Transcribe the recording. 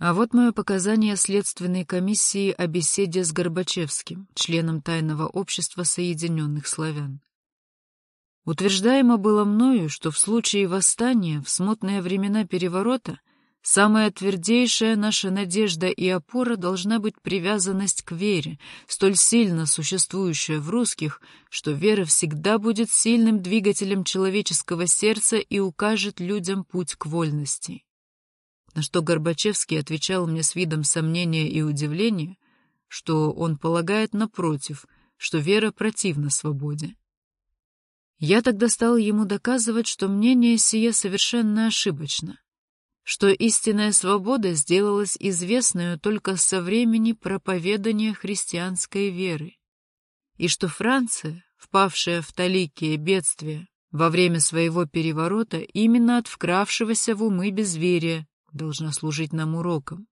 А вот мое показание Следственной комиссии о беседе с Горбачевским, членом Тайного общества Соединенных Славян. Утверждаемо было мною, что в случае восстания в смутные времена переворота самая твердейшая наша надежда и опора должна быть привязанность к вере, столь сильно существующая в русских, что вера всегда будет сильным двигателем человеческого сердца и укажет людям путь к вольности на что Горбачевский отвечал мне с видом сомнения и удивления, что он полагает напротив, что вера противна свободе. Я тогда стал ему доказывать, что мнение сие совершенно ошибочно, что истинная свобода сделалась известной только со времени проповедания христианской веры, и что Франция, впавшая в таликие бедствия во время своего переворота именно от вкравшегося в умы безверия, должна служить нам уроком.